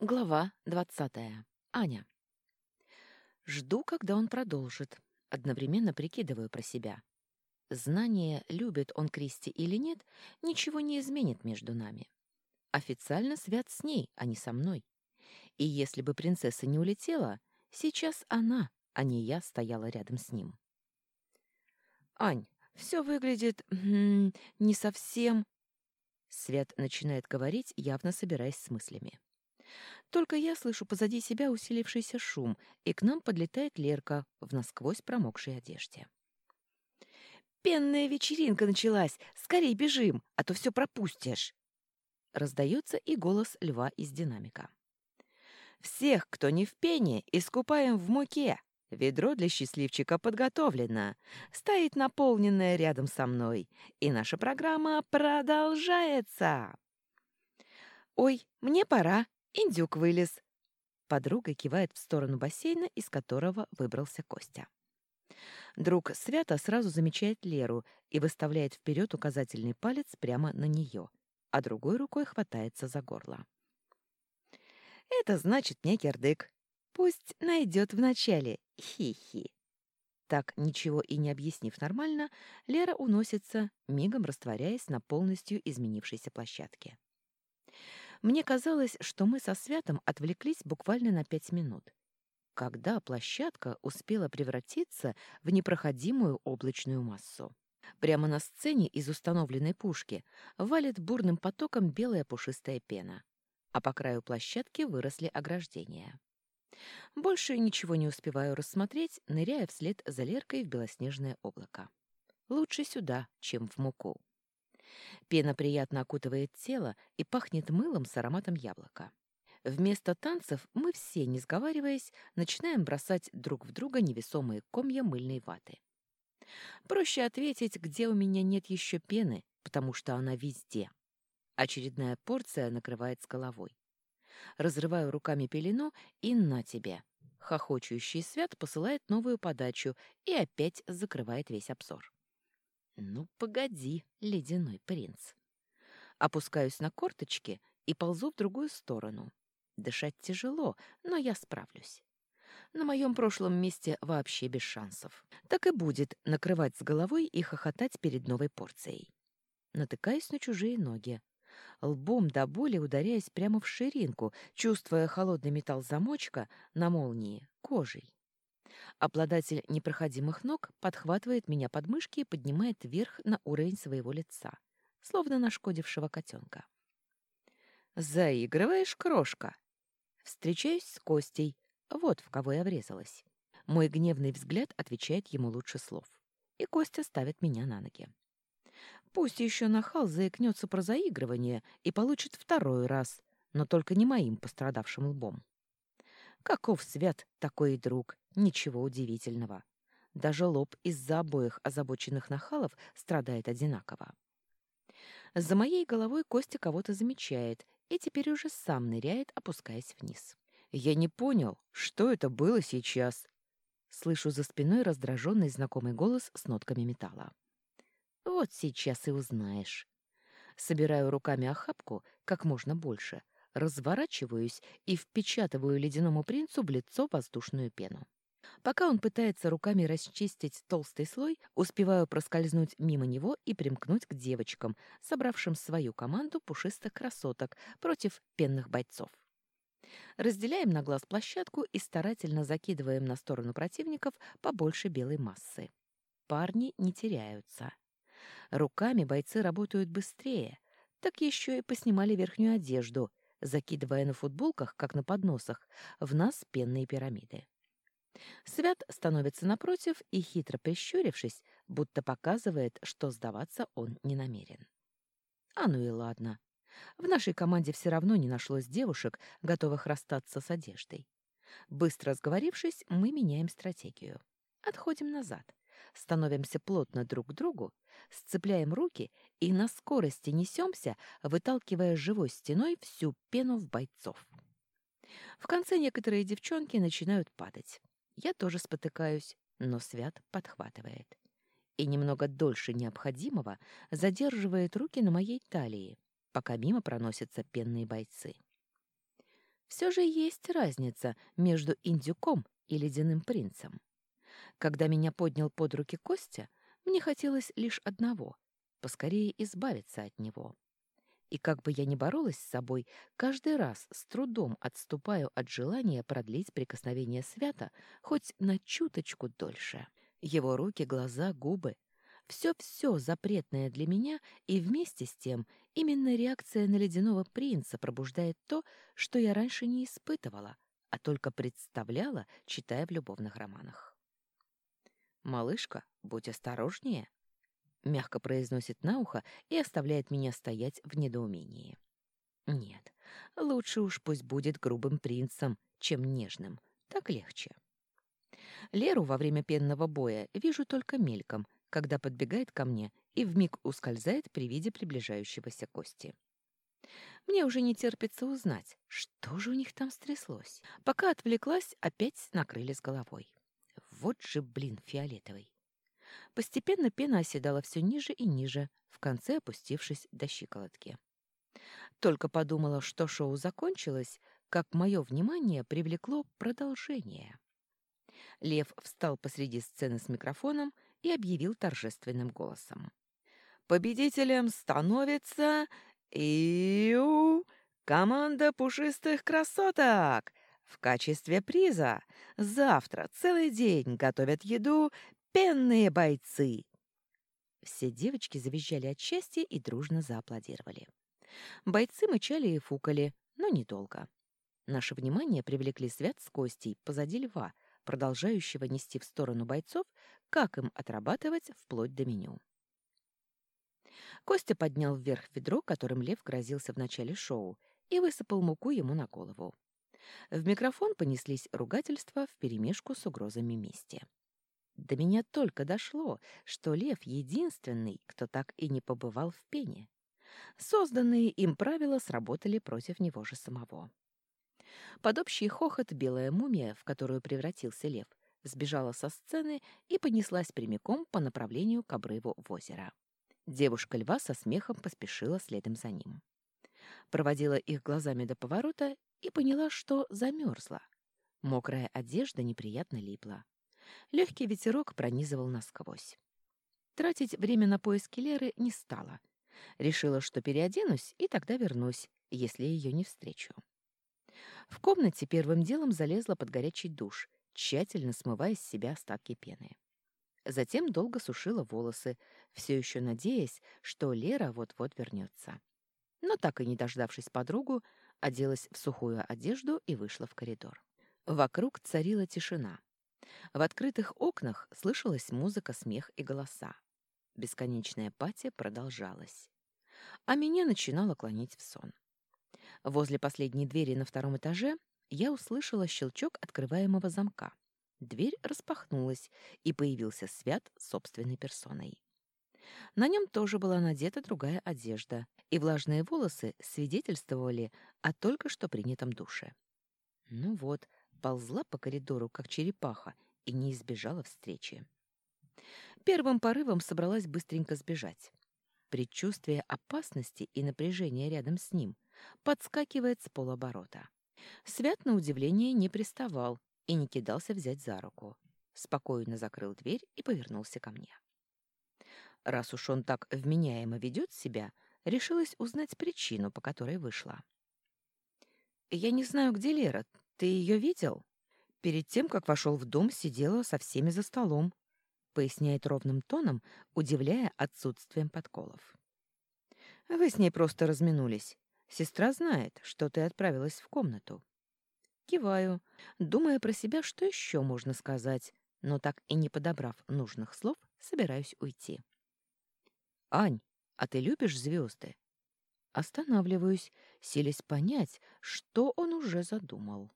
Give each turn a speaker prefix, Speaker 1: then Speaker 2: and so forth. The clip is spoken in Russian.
Speaker 1: Глава двадцатая. Аня. Жду, когда он продолжит. Одновременно прикидываю про себя. Знание, любит он Кристи или нет, ничего не изменит между нами. Официально свят с ней, а не со мной. И если бы принцесса не улетела, сейчас она, а не я, стояла рядом с ним. «Ань, все выглядит... не совсем...» Свят начинает говорить, явно собираясь с мыслями. Только я слышу позади себя усилившийся шум, и к нам подлетает Лерка в насквозь промокшей одежде. «Пенная вечеринка началась! Скорей бежим, а то все пропустишь!» Раздается и голос льва из динамика. «Всех, кто не в пене, искупаем в муке. Ведро для счастливчика подготовлено, стоит наполненное рядом со мной, и наша программа продолжается!» «Ой, мне пора!» Индюк вылез. Подруга кивает в сторону бассейна, из которого выбрался Костя. Друг Свята сразу замечает Леру и выставляет вперед указательный палец прямо на нее, а другой рукой хватается за горло. «Это значит не кирдык. Пусть найдет вначале. Хи-хи». Так, ничего и не объяснив нормально, Лера уносится, мигом растворяясь на полностью изменившейся площадке. Мне казалось, что мы со Святом отвлеклись буквально на пять минут. Когда площадка успела превратиться в непроходимую облачную массу. Прямо на сцене из установленной пушки валит бурным потоком белая пушистая пена, а по краю площадки выросли ограждения. Больше ничего не успеваю рассмотреть, ныряя вслед за Леркой в белоснежное облако. Лучше сюда, чем в муку. Пена приятно окутывает тело и пахнет мылом с ароматом яблока. Вместо танцев мы все, не сговариваясь, начинаем бросать друг в друга невесомые комья мыльной ваты. Проще ответить, где у меня нет еще пены, потому что она везде. Очередная порция накрывает с головой. Разрываю руками пелену и на тебе. Хохочущий свят посылает новую подачу и опять закрывает весь обзор. Ну, погоди, ледяной принц. Опускаюсь на корточки и ползу в другую сторону. Дышать тяжело, но я справлюсь. На моем прошлом месте вообще без шансов. Так и будет накрывать с головой и хохотать перед новой порцией. Натыкаюсь на чужие ноги. Лбом до боли ударяясь прямо в ширинку, чувствуя холодный металл замочка на молнии кожей. Обладатель непроходимых ног подхватывает меня под мышки и поднимает вверх на уровень своего лица, словно нашкодившего котенка. «Заигрываешь, крошка?» Встречаюсь с Костей. Вот в кого я врезалась. Мой гневный взгляд отвечает ему лучше слов. И Костя ставит меня на ноги. Пусть еще нахал заикнется про заигрывание и получит второй раз, но только не моим пострадавшим лбом. Каков свят, такой и друг. Ничего удивительного. Даже лоб из-за обоих озабоченных нахалов страдает одинаково. За моей головой Костя кого-то замечает и теперь уже сам ныряет, опускаясь вниз. «Я не понял, что это было сейчас?» Слышу за спиной раздраженный знакомый голос с нотками металла. «Вот сейчас и узнаешь». Собираю руками охапку как можно больше — разворачиваюсь и впечатываю ледяному принцу в лицо воздушную пену. Пока он пытается руками расчистить толстый слой, успеваю проскользнуть мимо него и примкнуть к девочкам, собравшим свою команду пушистых красоток против пенных бойцов. Разделяем на глаз площадку и старательно закидываем на сторону противников побольше белой массы. Парни не теряются. Руками бойцы работают быстрее, так еще и поснимали верхнюю одежду — закидывая на футболках, как на подносах, в нас пенные пирамиды. Свят становится напротив и, хитро прищурившись, будто показывает, что сдаваться он не намерен. А ну и ладно. В нашей команде все равно не нашлось девушек, готовых расстаться с одеждой. Быстро сговорившись, мы меняем стратегию. Отходим назад становимся плотно друг к другу, сцепляем руки и на скорости несемся, выталкивая живой стеной всю пену в бойцов. В конце некоторые девчонки начинают падать. Я тоже спотыкаюсь, но Свят подхватывает. И немного дольше необходимого задерживает руки на моей талии, пока мимо проносятся пенные бойцы. все же есть разница между индюком и ледяным принцем. Когда меня поднял под руки Костя, мне хотелось лишь одного — поскорее избавиться от него. И как бы я ни боролась с собой, каждый раз с трудом отступаю от желания продлить прикосновение свята хоть на чуточку дольше. Его руки, глаза, губы — все-все запретное для меня, и вместе с тем именно реакция на ледяного принца пробуждает то, что я раньше не испытывала, а только представляла, читая в любовных романах. «Малышка, будь осторожнее», мягко произносит на ухо и оставляет меня стоять в недоумении. Нет, лучше уж пусть будет грубым принцем, чем нежным. Так легче. Леру во время пенного боя вижу только мельком, когда подбегает ко мне и вмиг ускользает при виде приближающегося Кости. Мне уже не терпится узнать, что же у них там стряслось. Пока отвлеклась, опять накрыли с головой. Вот же, блин, фиолетовый. Постепенно пена оседала все ниже и ниже, в конце опустившись до щиколотки. Только подумала, что шоу закончилось, как мое внимание привлекло продолжение. Лев встал посреди сцены с микрофоном и объявил торжественным голосом. «Победителем становится... Иу! Команда пушистых красоток! В качестве приза завтра целый день готовят еду Пенные бойцы!» Все девочки завизжали от счастья и дружно зааплодировали. Бойцы мычали и фукали, но недолго. Наше внимание привлекли Свят с Костей позади льва, продолжающего нести в сторону бойцов, как им отрабатывать вплоть до меню. Костя поднял вверх ведро, которым лев грозился в начале шоу, и высыпал муку ему на голову. В микрофон понеслись ругательства вперемешку с угрозами мести. До меня только дошло, что лев единственный, кто так и не побывал в пене. Созданные им правила сработали против него же самого. Под общий хохот белая мумия, в которую превратился лев, сбежала со сцены и понеслась прямиком по направлению к обрыву в озеро. Девушка льва со смехом поспешила следом за ним. Проводила их глазами до поворота и поняла, что замерзла. Мокрая одежда неприятно липла. Легкий ветерок пронизывал насквозь. Тратить время на поиски Леры не стала. Решила, что переоденусь и тогда вернусь, если ее не встречу. В комнате первым делом залезла под горячий душ, тщательно смывая с себя остатки пены. Затем долго сушила волосы, все еще надеясь, что Лера вот-вот вернется. Но так и не дождавшись подругу, оделась в сухую одежду и вышла в коридор. Вокруг царила тишина. В открытых окнах слышалась музыка, смех и голоса. Бесконечная пати продолжалась. А меня начинало клонить в сон. Возле последней двери на втором этаже я услышала щелчок открываемого замка. Дверь распахнулась, и появился Свят собственной персоной. На нем тоже была надета другая одежда, и влажные волосы свидетельствовали о только что принятом душе. Ну вот, ползла по коридору, как черепаха, и не избежала встречи. Первым порывом собралась быстренько сбежать. Предчувствие опасности и напряжения рядом с ним подскакивает с полоборота. Свят, на удивление, не приставал и не кидался взять за руку. Спокойно закрыл дверь и повернулся ко мне. Раз уж он так вменяемо ведет себя, решилась узнать причину, по которой вышла. «Я не знаю, где Лера. Ты ее видел?» перед тем, как вошел в дом, сидела со всеми за столом, поясняет ровным тоном, удивляя отсутствием подколов. Вы с ней просто разминулись. Сестра знает, что ты отправилась в комнату. Киваю, думая про себя, что еще можно сказать, но так и не подобрав нужных слов, собираюсь уйти. «Ань, а ты любишь звезды?» Останавливаюсь, силясь понять, что он уже задумал.